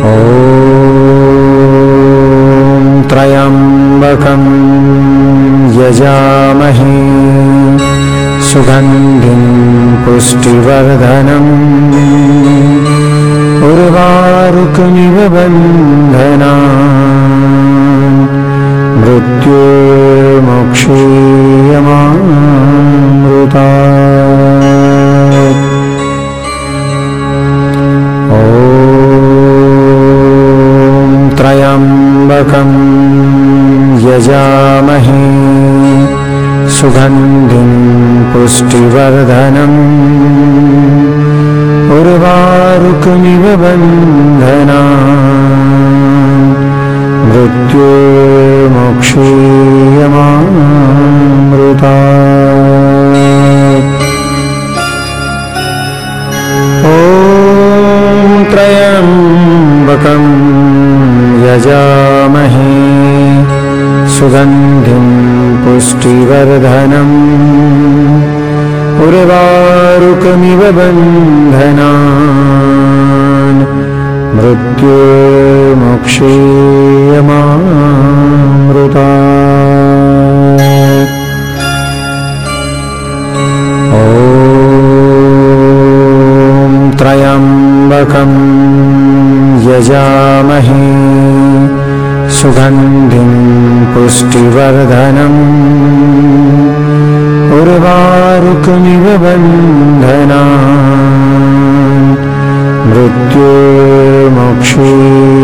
ॐ त्र्यम्बकं यजामहे सुगन्धिं पुष्टिवर्धनम् उर्वारुकमिव बन्धना मृत्युर्मोक्षीयमामृता सुगन्धिं पुष्टिवर्धनम्। उर्वारुकमिव बन्धना मृत्युर्मोक्षीयमामृता ॐ त्र्यम्बकं यजामहे। सुगन्धिं पुष्टिवर्धनम् उर्वारुकमिव बन्धना मृत्युर्मोक्षीयमामृता ॐ त्र्यम्बकं यजामहे। सुगन्धिं पुष्टिवर्धनम् उर्वारुकमिव बन्धना मृत्युर्मोक्षीयमामृता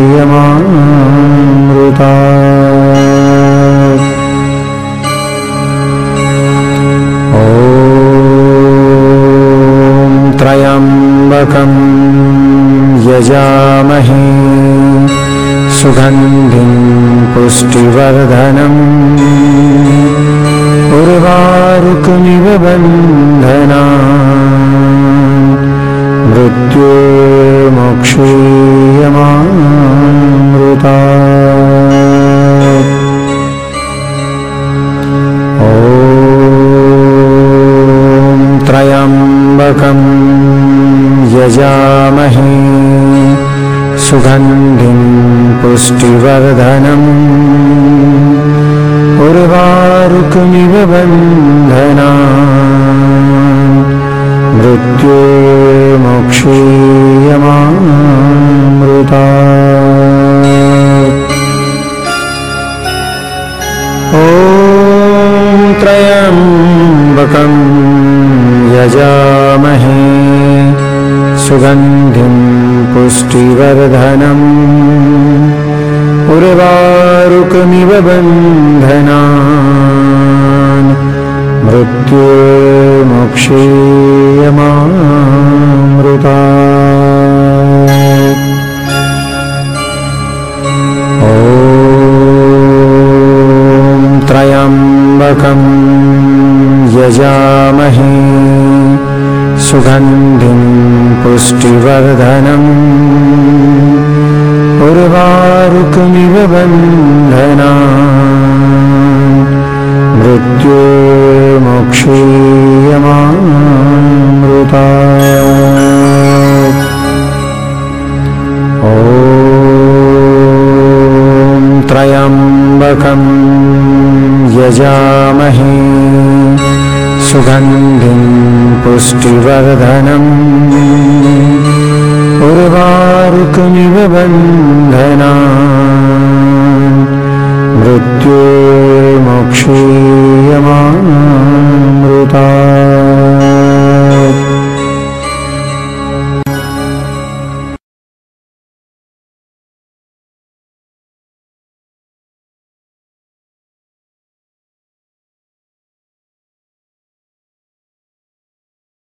सुगन्धिं पुष्टिवर्धनम्। उर्वारुकमिव बन्धना मृत्युर्मोक्षीयमामृता ॐ त्र्यम्बकं यजामहे सुगन्धिं पुष्टिवर्धनम् उर्वारुकमिव बन्धना मृत्युर्मोक्षीयमामृता ॐ त्र्यम्बकं यजामहे सुगन्धिं पुष्टिवर्धनम्। उर्वारुकमिव बन्धना मृत्युर्मोक्षीयमामृता ॐ त्र्यम्बकं यजामहे। सुगन्धिं पुष्टिवर्धनम् उर्वारुकमिव बन्धना मृत्युर्मोक्षीयमामृता ॐ त्र्यम्बकं यजामहे सुगन्धिं पुष्टिवर्धनम्। उर्वारुकुनिव बन्धना मृत्युर्